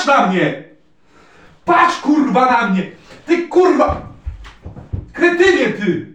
Patrz na mnie! Patrz kurwa na mnie! Ty kurwa! Kretynie ty!